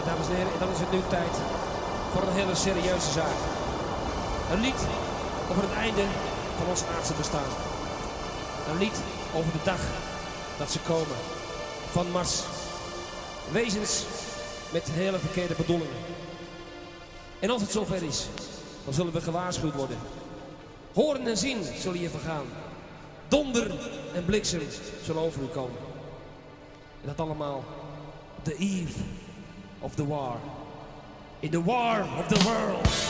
Ja, dames en heren, dan is het nu tijd voor een hele serieuze zaak. Een lied over het einde van ons aardse bestaan. Een lied over de dag dat ze komen. Van Mars. Wezens met hele verkeerde bedoelingen. En als het zover is, dan zullen we gewaarschuwd worden. Horen en zien zullen je vergaan. Donder en bliksem zullen over u komen. En dat allemaal the eve of the war. In the war of the world.